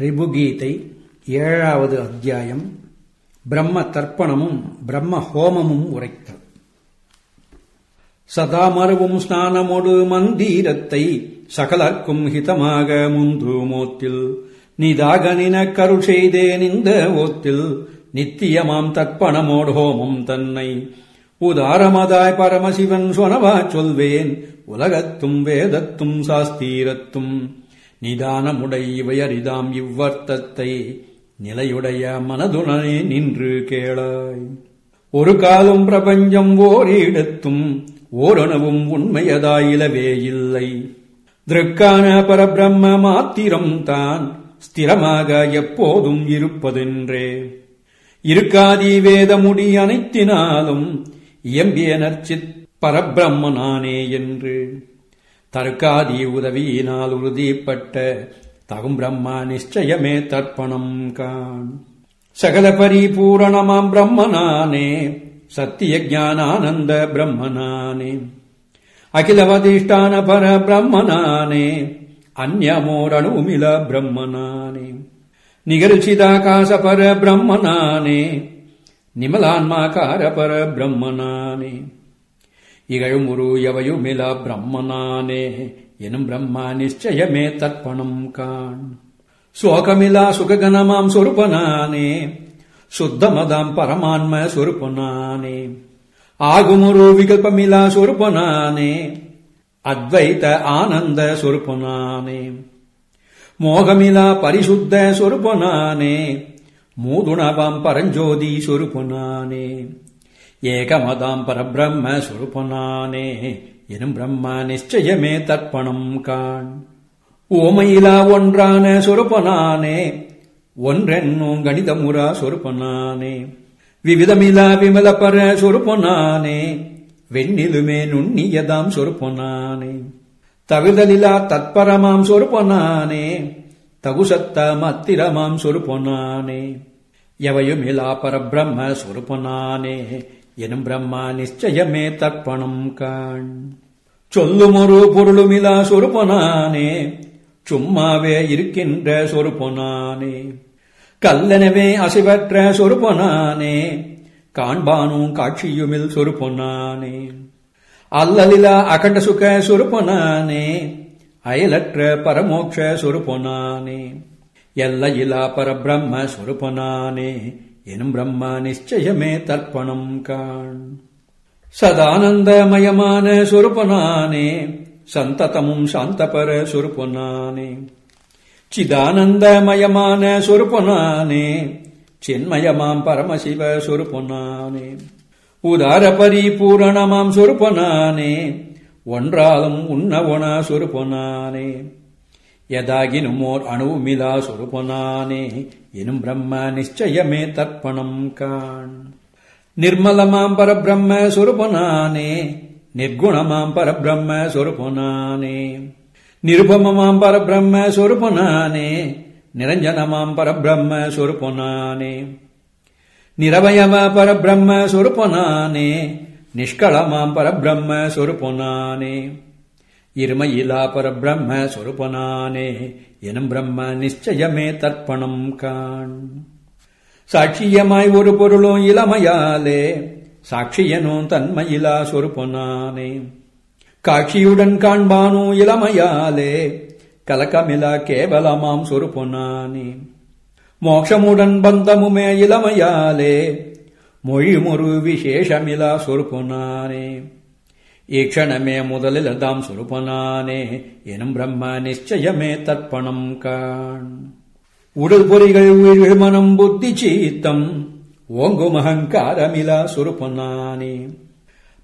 ரிபுகீதை ஏழாவது அத்தியாயம். பிரம்ம தர்ப்பணமும் பிரம்ம ஹோமமும் உரைத்தல். சதா மருவும் ஸ்நானமொடு மந்தீரத்தை சகலர்க்கும் ஹிதமாக முந்து மோத்தில். நிதாக நின கருள் செய்தேன் இந்த ஓத்தில். நித்தியமாம் தர்ப்பணமோடு ஹோமம் தன்னை. உதாரமதாய் பரமசிவன் சொனவா சொல்வேன். உலகத்தும் வேதத்தும் சாஸ்தீரத்தும். நிதானமுடை இவையரிதாம் இவ்வர்த்தத்தை நிலையுடைய மனதுடனே நின்று கேளாய். ஒரு காலம் பிரபஞ்சம் ஓரிடத்தும் ஓரணவும் உண்மையதாயிலவே இல்லை. திருக்கான பரபிரம்ம மாத்திரம் தான் ஸ்திரமாக எப்போதும் இருப்பதென்றே. இருக்காதி வேதமுடி அனைத்தினாலும் இயம்பிய நற்சித் பரபிரம்மனானே என்று. தற்காதி உதவியினால் உறுதிப்பட்ட தகும் பிரம்மா நிச்சயமே தர்ப்பணம் கான் சகல பரிபூரணமாம் பிரம்மனானே சத்திய ஞானானந்த பிரம்மனானே. அகிலவதிஷ்டான பர பிரம்மனானே அந்யமோரணுமில பிரம்மனானே. நிகழ்ச்சிதாகாச பர பிரம்மனானே நிமலான்மாகார பர பிரம்மனானே. இகழும் ஒரு எவையுமில பிரம்மனானே எனும் பிரம்மா நிச்சயமே தர்ப்பணம் கான் சோகமிலா சுககனமாம் சொருப்பனானே சுத்தமதாம் பரமான்ம சொருப்பனானே ஆகுமுரு விகல்பமிலா சொருப்பனானே அத்வைத ஆனந்த சொருப்பனானே மோகமிலா பரிசுத்த சொருப்பனானே மூதுணவாம் பரஞ்சோதி சொருப்பனானே ஏகமதாம் பரபிரம்ம சுருபனானே எனும் பிரம்மா நிச்சயமே தர்ப்பணம் காண். ஓமையிலா ஒன்றான சொருப்பனானே ஒன்றென்னும் கணிதமுறா சொருப்பனானே விவிதமிலா விமல பர சொருப்பனானே வெண்ணிலுமே நுண்ணியதாம் சொருப்பனானே தகுதலிலா தத்பரமாம் சொருப்பனானே தகுசத்த மத்திரமாம் சொருப்பனானே எவையுமிலா பரபிரம்ம சொருப்பனானே எனும் பிரம்மா நிச்சயமே தர்ப்பணம் காண். சொல்லுமொரு பொருளுமிலா சொருப்பனானே சும்மாவே இருக்கின்ற சொருப்பனானே. கல்லனவே அசைவற்ற சொருப்பனானே காண்பானும் காட்சியுமில் சொருப்பனானே. அல்லலிலா அகண்ட சுக சொருப்பனானே அயலற்ற பரமோட்ச சொருப்பனானே. எல்லையிலா பரபிரம்ம சொருப்பனானே எனும் பிரம்மா நிச்சயமே தர்ப்பணம் காண். சதானந்தமயமான சொருப்பனானே சந்ததமும் சாந்தபர சொருப்பனானே. சிதானந்தமயமான சொருப்பனானே சின்மயமாம் பரமசிவ சொருப்பனானே. உதார பரிபூரணமாம் சொருப்பனானே ஒன்றாலும் உன்னவன சொருப்பனானே. எதாகினுமோர் அணுவுமிலா சொருப்பனானே எனும் பிரம்ம நிச்சயமே தர்ப்பணம் காண் நிர்மலமாம் பரபிரம்ம சொருப்பனானே நிர்குணமாம் பரபிரம்ம சொருப்பனானே நிருபமமாம் பரபிரம்ம சொருப்பனானே நிரஞ்சனமாம் பரபிரம்ம சொருப்பனானே நிரவயவ பரபிரம்ம சொருப்பனானே நிஷ்களமாம் பரபிரம்ம சொருப்பனானே இருமையிலா பரபிரம்ம சொருபனானே எனும் பிரம்ம நிச்சயமே தர்ப்பணம் காண். சாட்சியமாய் ஒரு பொருளும் இளமையாலே சாட்சியனும் தன்மையிலா சொருபனானே. காட்சியுடன் காண்பானோ இளமையாலே கலக்கமிலா கேவலமாம் சொருப்பனானே மோட்சமுடன் பந்தமுமே இளமையாலே மொழிமொரு விசேஷமிலா சொருப்பனானே ஈக்ஷணமே முதலில் தாம் சுருபனானே எனும் பிரம்ம நிச்சயமே தர்ப்பணம் காண். உடல் பொறிகள் உயிர்கள் மனம் புத்தி சீத்தம் ஓங்கும் அகங்காரமிலா சுருபனானே.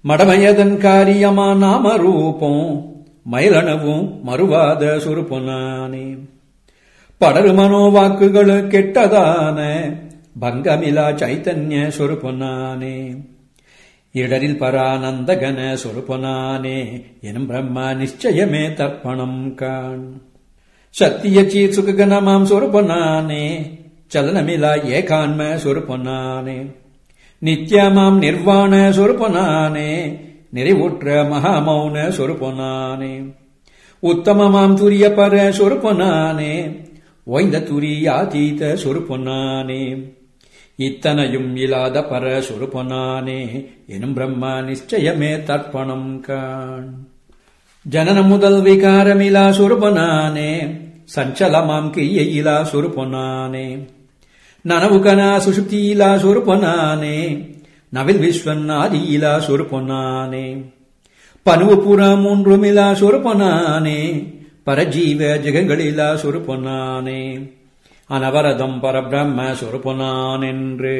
மடமையதன் காரியமா நாம ரூபம் மயிலனவும் மறுவாத சொருப்பனானே படரு மனோவாக்குகள் கெட்டதான பங்கமிலா சைத்தன்ய சொருப்பனானே இடரில் பரானந்தகன சொருபனானே எனும் பிரம்மா நிச்சயமே தர்ப்பணம் காண். சத்திய சீத் சுககனமாம் சொருபனானே சலனமிலா ஏகான்ம சொருபனானே. நித்யமாம் நிர்வாண சொருபனானே நிறைவுற்ற மகாமௌன சொருபனானே. உத்தமமாம் துரிய பர சொருபனானே ஒய்ந்த துரியாதீத சொருப்பொன்னானே இத்தனையும் இல்லாத பர எனும் பிரம்மா நிச்சயமே தர்ப்பணம் காண். ஜனன முதல் விகாரமிலா சொருப்பனானே சஞ்சலமாம் கிரியையிலா சொருப்பொன்னானே நனவுகனா சுசுப்தியிலா சொருப்பொன்னானே நவில் விஸ்வன் ஆதி இலா சொருப்பொன்னானே பனுவு புறா மூன்றுமிலா சொருப்பொன்னானே பரஜீவ ஜெகங்களிலா சொருப்பொன்னானே அனவரதம் பரபிரம்ம சொருப்பொனான் என்று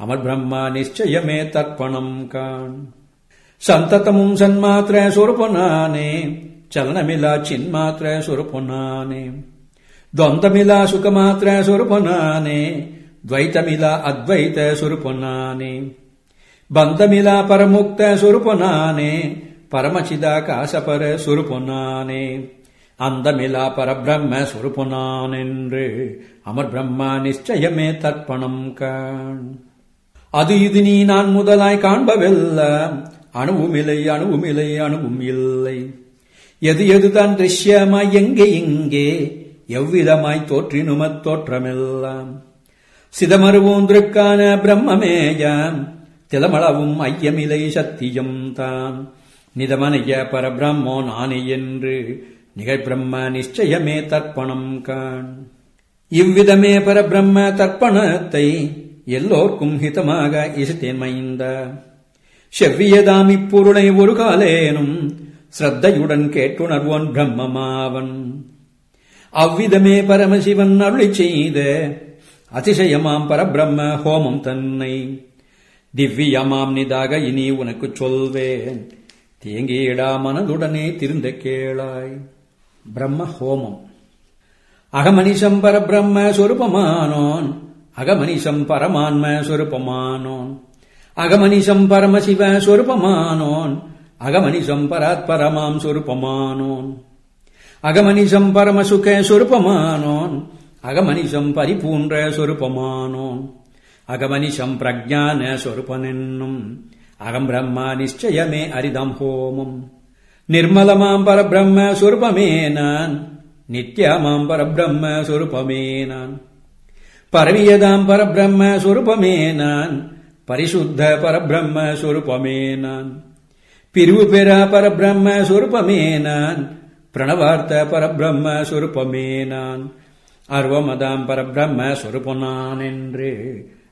அமர் பிரம்ம நிச்சயமே தர்ப்பணம் காண் சந்ததமும் சன்மாத்திர சொருப்பொனானே ಚಲನಮಿಲ್ಲ ಚಿನ್ಮಾತ್ರ ಸ್ವರೂಪನಾನೆ ದ್ವಂದ್ವಮಿಲ್ಲ ಸುಖಮಾತ್ರ ಸ್ವರೂಪನಾನೆ ದ್ವೈತಮಿಲ್ಲ ಅದ್ವೈತ ಸ್ವರೂಪನಾನೆ ಬಂಧಮಿಲ್ಲ ಪರಮುಕ್ತ ಸ್ವರೂಪನಾನೆ பரமச்சிதாகாசபர சுருப்பொன்னானே அந்தமிலா பரபிரம்ம சுருப்புனான் என்று அமர் பிரம்மா நிச்சயமே தர்ப்பணம் காண். அது இது நீ நான் முதலாய் காண்பவெல்லாம் அணுவுமில்லை அணுவுமில்லை அணுவும் இல்லை எது எதுதான் திருஷ்யமாய் எங்கே இங்கே எவ்விதமாய் தோற்றினுமத் தோற்றமெல்லாம். சிதமருவோன்றுக்கான பிரம்மமேயாம் திலமளவும் ஐயமிலை சத்தியம் தான் நிதமனைய பரபிரம்மோ நானே என்று நிகழ்பிரம்ம நிச்சயமே தர்ப்பணம் காண். இவ்விதமே பரபிரம்ம தர்ப்பணத்தை எல்லோர்க்கும் ஹிதமாக இசைத்தேன் மைந்த. செவ்வியதாம் இப்பொருளை ஒரு காலேனும் ஸ்ரத்தையுடன் கேட்டுணர்வோன் பிரம்மமாவன். அவ்விதமே பரமசிவன் அருளி செய்த அதிசயமாம் பரபிரம்ம ஹோமம் தன்னை. திவ்யமாம் நிதாக இனி உனக்கு சொல்வேன். தேங்கியிடா மனதுடனே திருந்த கேளாய். பிரம்ம ஹோமம் அகமனிஷம் பரபிரம்ம சொருபமானோன். அகமனிஷம் பரமான்ம சொருபமானோன். அகமனிஷம் பரமசிவ சொருபமானோன். அகமனிஷம் பராத்பரமாம் சொருபமானோன். அகமனிஷம் பரமசுக சொருபமானோன். அகமனிஷம் பரிபூன்ற சொருபமானோன். அகமனிஷம் பிரஜான சொருபனென்னும். அகம் பிரம்மா நிச்சயமே அரிதம் ஹோமம். நிர்மலமாம் பரபிரம்ம சுரூபமே நான். நித்யாமாம் பரபிரம்ம சுரூபமே நான். பரவியதாம் பரபிரம்ம சுரூபமே நான். பரிசுத்த பரபிரம்ம சுரூபமே நான். பிரிவு பெறா பரபிரம்ம சுரூபமே நான். பிரணவார்த்த பரபிரம்ம சுரூபமே நான். அர்வமதாம் பரபிரம்ம சுரூபனான் என்று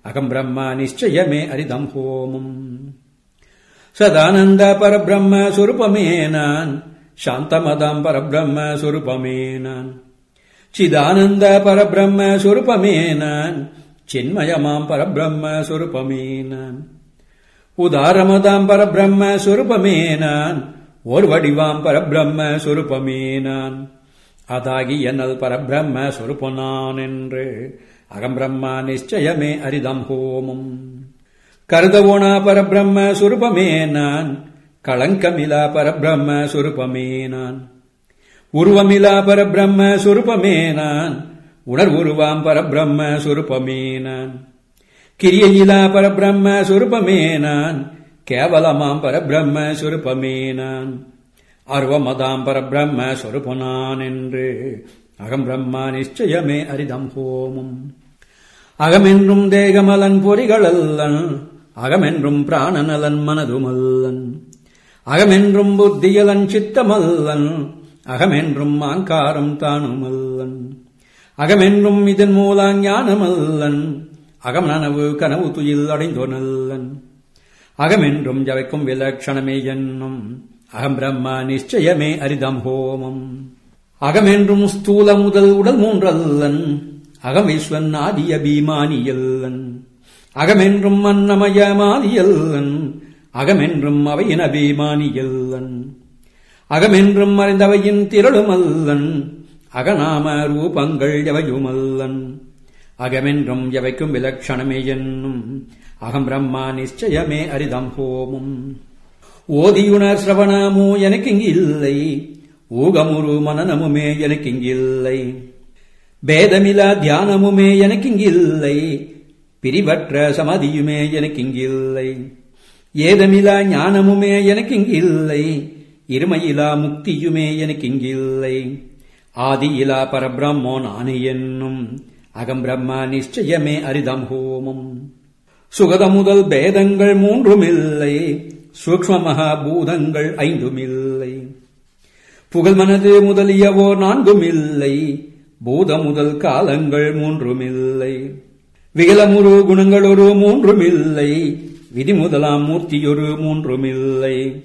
அகம் பிரம்ம நிச்சயமே அரிதம் ஹோமம். சதானந்த பரபிரம்ம சொருபமே நான். சாந்தமதாம் பரபிரம்ம சொருபமே நான். சிதானந்த பரபிரம்ம சொருபமே நான். சின்மயமாம் பரபிரம்ம சொருபமே நான். உதாரமதாம் பரபிரம்ம சொருபமே நான். ஓர் வடிவாம் பரபிரம்ம சொருபமே நான். அதாகி என்னல் பரபிரம்ம சுரூபனான் என்று அகம்பிரம்மா நிச்சயமே அரிதம் ஹோமம். கருதவோனா பரபிரம்ம சுரூபமே நான். களங்கமிலா பரபிரம்ம சுரூபமே நான். உருவமிலா பரபிரம்ம சுரூபமே நான். உணர்வுருவாம் பரபிரம்ம சுரூபமே நான். கிரியையிலா பரபிரம்ம சுரூபமே நான். கேவலமாம் பரபிரம்ம சுரூபமே நான். அர்வமதாம் பரபிரம்ம சொருபனான் என்று அகம் பிரம்மா நிச்சயமே அரிதம் ஹோமம். அகமென்றும் தேகமலன் பொறிகளல்லன் அகமென்றும் பிராணநலன் மனதுமல்லன். அகமென்றும் புத்தியலன் சித்தமல்லன். அகமென்றும் ஆங்காரம் தானுமல்லன். அகமென்றும் இதன் மூலாங் ஞானமல்லன். அகம் நனவு கனவு துயில் அடைந்தோனல்லன். அகமென்றும் ஜவைக்கும் விலட்சணமே என்னும். அகம் பிரம்மா நிச்சயமே அரிதம் ஹோமம். அகமென்றும் ஸ்தூல முதல் உடல் மூன்றல்லன். அகமேஸ்வன் ஆதிய பீமானியல்லன். அகமென்றும் அன்னமயமாதியல்லன் அகமென்றும் அவையின் அபிமானியல்லன் அகமென்றும் மறைந்தவையின் திரளுமல்லன் அகநாம ரூபங்கள் எவையுமல்லன் அகமென்றும் எவைக்கும் விலட்சணமே என்னும் அகம் பிரம்மா நிச்சயமே அரிதம் ஹோமும் ஓதியுணர் சிரவணமோ எனக்கு இங்கு இல்லை ஊகமுரு மனநமுமே எனக்கு இங்கில்லை பேதமிலா தியானமுமே எனக்கு இங்கில்லை பிரிவற்ற சமதியுமே எனக்கு இங்கில்லை ஏதமிலா ஞானமுமே எனக்கு இங்கில்லை இருமையிலா முக்தியுமே எனக்கு இங்கில்லை ஆதியிலா பரபிரம்மோ நானு என்னும். அகம்பிரம்மா நிச்சயமே அரிதம் ஹோமம். சுகத முதல் பேதங்கள் மூன்றுமில்லை. சூக்ம மகாபூதங்கள் ஐந்துமில்லை. புகழ் மனது முதலியவோ நான்குமில்லை. பூத முதல் காலங்கள் மூன்றுமில்லை. விகலமுரு குணங்களொரு மூன்றுமில்லை. விதி முதலாம் மூர்த்தியொரு மூன்றுமில்லை.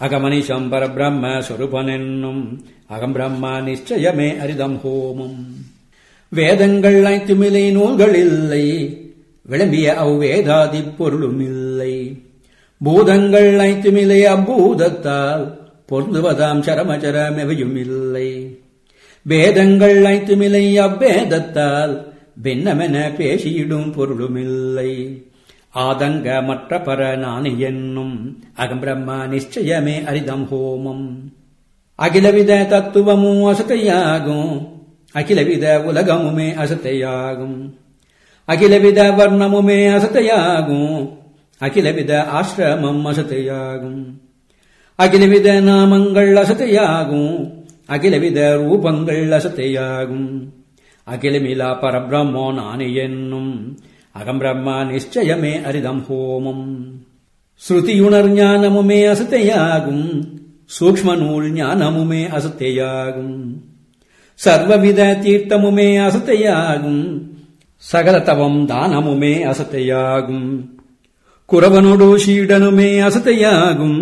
அகமனிஷம் பரபிரம்ம சொருபனென்னும் அகம் பிரம்ம நிச்சயமே அரிதம் ஹோமம். வேதங்கள் ஐந்துமில்லை நூல்கள் இல்லை விளம்பிய அவ்வேதாதி பொருளும் இல்லை பூதங்கள் ஐந்துமில்லை அப்பூதத்தால் பொருந்துவதாம் சரமச்சரமெவையும் இல்லை வேதங்கள் ஐந்துமில்லை அவ்வேதத்தால் பின்னமென பேசியிடும் பொருளுமில்லை. ஆதங்க மற்ற பர நானு என்னும் அகம்பிரம்ம நிச்சயமே அரிதம் ஹோமம். அகிலவித தத்துவமும் அசத்தையாகும். அகிலவித உலகமுமே அசத்தையாகும். அகிலவித வர்ணமுமே அசத்தையாகும். அகிலவித ஆசிரமம் அசத்தையாகும். அகிலவித நாமங்கள் அசத்தையாகும். அகிலவித ரூபங்கள் அசத்தையாகும். அகிலமிலா பரபிரம்மோ நானு என்னும் அகம்பிரம்மா நிச்சயமே அரிதம் ஹோமம். ஸ்ருதியுணர் ஞானமுமே அசத்தையாகும் சூக்ம நூல் ஞானமுமே அசத்தையாகும். சர்வவித தீர்த்தமுமே அசத்தையாகும் சகலதவம் தானமுமே அசத்தையாகும். குரவனோடு சீடனுமே அசத்தையாகும்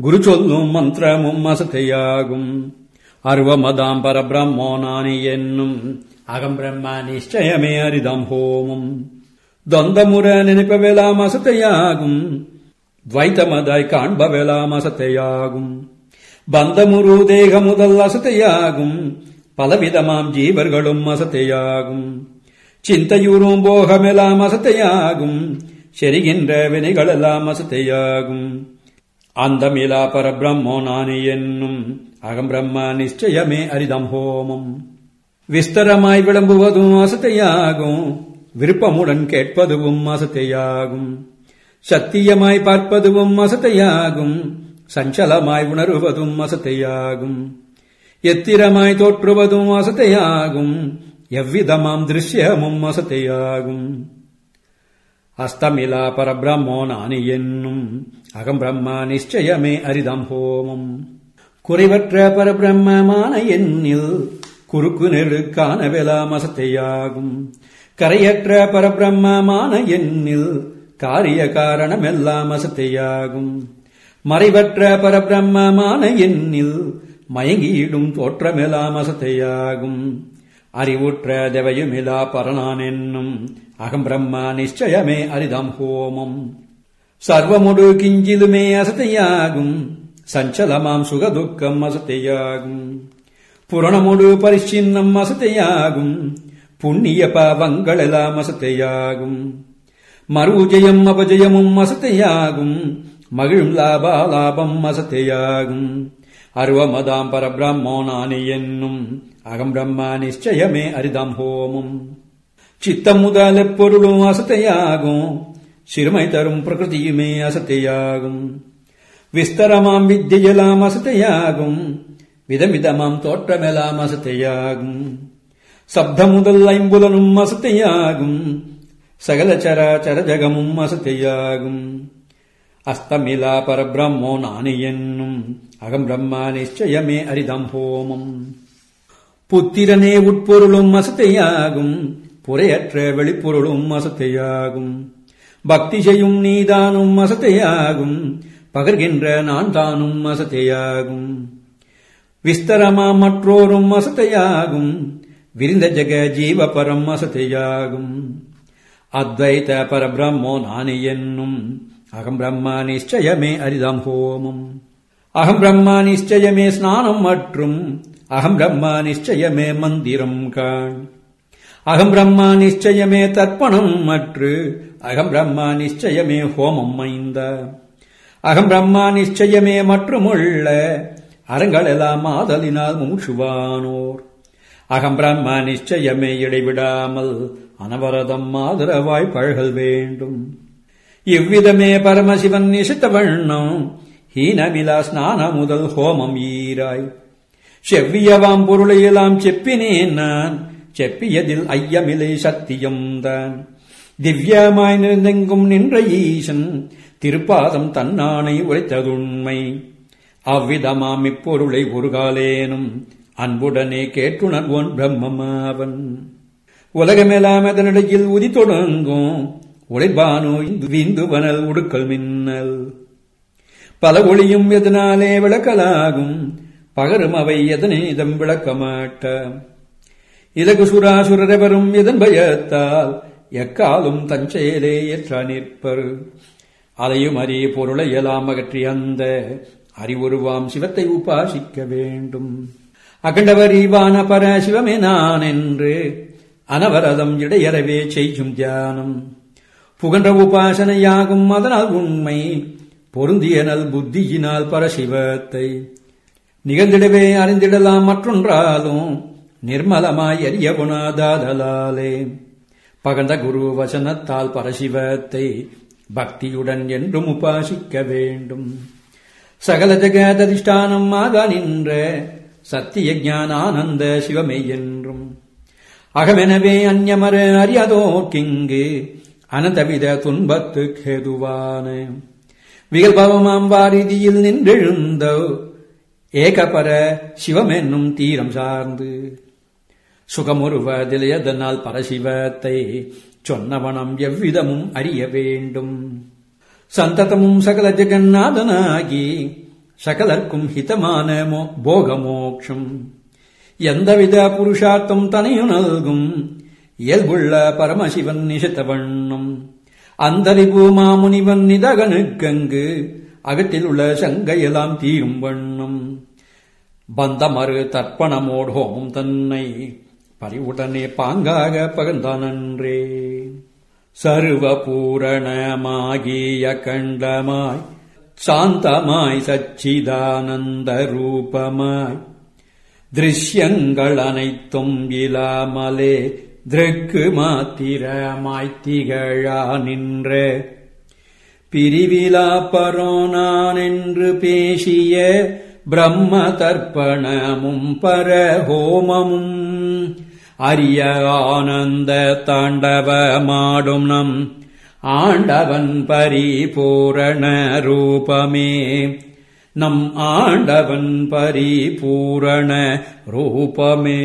குரு சொல்லும் மந்திரமும் அசத்தையாகும். அருவமதாம் பரபிரம்மோ நானே என்னும் அகம் பிரம்ம நிச்சயமே அரிதம் ஹோமம். தொந்தமுற நினைப்பவெல்லாம் அசத்தையாகும். துவைத்தமதாய் காண்பவெல்லாம் அசத்தையாகும். பந்தமுரு தேக முதல் அசத்தையாகும். பலவிதமாம் ஜீவர்களும் அசத்தையாகும். சிந்தையூரும் போகமெல்லாம் அசத்தையாகும். செரிகின்ற வினைகளெல்லாம் அசத்தையாகும். அந்தமிலா பரபிரம்மோ நானே என்னும் அகம் பிரம்ம நிச்சயமே அரிதம் ஹோமம். விஸ்தரமாய் விளம்புவதும் அசத்தையாகும். விருப்பமுடன் கேட்பதுவும் அசத்தையாகும். சத்தியமாய் பார்ப்பதுவும் அசத்தையாகும். சஞ்சலமாய் உணருவதும் அசத்தையாகும். எத்திரமாய் தோற்றுவதும் அசத்தையாகும். எவ்விதமாம் திருஷ்யமும் அசத்தையாகும். அஸ்தமிலா பரபிரம்மோ நானி என்னும். அகம் பிரம்ம நிச்சயமே அரிதம் ஹோமம். குறைவற்ற பரபிரம்மமான எண்ணில் குறுக்கு நெருக்கான விலாமசத்தையாகும். கரையற்ற பரபிரம்மமான எண்ணில் காரிய காரணமெல்லாம் அசத்தையாகும் மறைவற்ற பரபிரம்மமான எண்ணில் மயங்கியிடும் தோற்றமெல்லாம் அசத்தையாகும் அறிவுற்ற தேவையுமிலா பரணான் என்னும் அகம் பிரம்ம நிச்சயமே அரிதம் ஹோமம். சர்வமுடு கிஞ்சிலுமே அசத்தையாகும். சஞ்சலமாம் சுகதுக்கம் அசத்தையாகும். புரணமுடு பரிச்சின்னம் அசத்தையாகும். புண்ணிய பாவங்கள் எல்லாம் அசத்தையாகும். மறுஜயம் அபஜயமும் அசத்தையாகும். மகிழும் லாபா லாபம் அசத்தையாகும். அருவமதாம் பரபிரம்மோ நானே என்னும் அகம் பிரம்மா நிச்சயமே அரிதம் ஹோமும். சித்தம் முதல பொருளும் அசத்தையாகும். சிறுமை தரும் பிரகிருதியுமே அசத்தையாகும். விஸ்தரமாம் வித்தியெல்லாம் அசத்தையாகும். விதமிதமாம் தோற்றமெலாம் அசத்தையாகும். சப்த முதல் ஐம்புலனும் அசத்தையாகும். சகல சராச்சர ஜகமும் அசத்தையாகும். அஸ்தமிலா பரபிரம்மோ நானே என்னும். அகம் பிரம்மா நிச்சயமே அரிதம் ஹோமம். புத்திரனே உட்பொருளும் அசத்தையாகும். புறையற்ற வெளிப்பொருளும் அசத்தையாகும். பக்தி செய்யும் நீதானும் அசத்தையாகும். பகர்கின்ற நான் தானும் அசத்தையாகும். விஸ்தரமா மற்றோரும் அசத்தையாகும் விரிந்த ஜெக ஜீவ பரம் அசத்தையாகும் அத்வைத பரபிரம்மோ நானி என்னும். அகம் பிரம்மா நிச்சயமே அரிதம் ஹோமம். அகம் பிரம்மா நிச்சயமே ஸ்நானம் மற்றும். அகம் பிரம்மா நிச்சயமே மந்திரம் காண். அகம் பிரம்மா நிச்சயமே தர்ப்பணம் மற்று. அகம் பிரம்மா நிச்சயமே ஹோமம் மைந்த அகம் பிரம்மா நிச்சயமே மற்றுமுள்ள. அறங்களெல்லாம் ஆதலினால் மூச்சுவானோர். அகம் பிரம்மா நிச்சயமே இடைவிடாமல் அனவரதம் ஆதரவாய் பழகல் வேண்டும். இவ்விதமே பரமசிவன் நிசித்த வண்ணம் ஹீனமிலா ஸ்நான முதல் ஹோமம் ஈராய். செவ்வியவாம் பொருளையெல்லாம் செப்பினேன் நான் செப்பியதில் ஐயமில்லை சத்தியம்தான் திவ்யமாய் நிறந்தெங்கும் நின்ற ஈசன் திருப்பாதம் தன்னானை உரைத்ததுண்மை. அவ்விதமாம் இப்பொருளை ஒருகாலேனும் அன்புடனே கேட்டுணர்வோன் பிரம்மமாவன். உலகமெல்லாம் அதனிடையில் உதி தொடங்கும் உழைப்பானோ விந்துவனல் உடுக்கல் மின்னல். பல ஒளியும் எதனாலே விளக்கலாகும் பகரும் அவை எதனிதம் விளக்க மாட்ட இலகு சுராசுரரெவரும் எதன் பயத்தால் எக்காலும் தஞ்செயலே ஏற்ற நிற்பர். அதையும் அறிய பொருளை எல்லாம் அகற்றி அந்த அறிவுருவாம் சிவத்தை உபாசிக்க வேண்டும். அகண்டவரிவான பர சிவமே நான் என்று அனவரதம் இடையறவே செய்யும் தியானம். புகன்ற உபாசனையாகும் அதனால் உண்மை பொருந்தியனல் புத்தியினால் பரசிவத்தை நிகழ்ந்திடவே அறிந்திடலாம் மற்றொன்றாலும் நிர்மலமாய் அறியகுணாதாதலாலே பகந்த குரு வசனத்தால் பரசிவத்தை பக்தியுடன் என்றும் உபாசிக்க வேண்டும். சகல ஜகததிஷ்டானம் ஆக நின்ற சத்திய ஞானானந்த சிவமே என்றும். அகமெனவே அந்யமர அறியாதோக்கிங்கு அனந்தவித துன்பத்து கேதுவான. விகல்பவமாம் வாரிதியில் நின்றெழுந்த ஏகபர சிவமென்னும் தீரம் சார்ந்து. சுகமுறுவதிலையதனால் பரசிவத்தை சொன்னவனம் எவ்விதமும் அறிய வேண்டும். சந்ததமும் சகல ஜெகநாதனாகி சகலர்க்கும் ஹிதமான போகமோக்ஷம். எந்தவித புருஷார்த்தம் தனையு நல்கும் இயல்புள்ள பரமசிவன் நிஷத்த வண்ணம். அந்தரிபு மாமுனிவன் நிதகனுக்கங்கு அகத்தில் உள்ள சங்கையெல்லாம் தீரும் வண்ணம். பந்தமறு தர்ப்பணமோடு ஹோமம் தன்னை பறிவுடனே பாங்காக பகர்ந்தானன்றே சர்வ சர்வபூரணமாகிய கண்டமாய் சாந்தமாய் சச்சிதானந்த ரூபமாய் திருஷ்யங்கள் அனைத்தும் இலாமலே திருக்கு மாத்திரமாய் திகழா நின்ற. பிரிவிலா பரோனான் என்று பேசிய பிரம்ம தர்ப்பணமும் பரஹோமமும் அரிய ஆனந்த தாண்டவமாடும் நம் ஆண்டவன் பரிபூரண ரூபமே. நம் ஆண்டவன் பரிபூரண ரூபமே.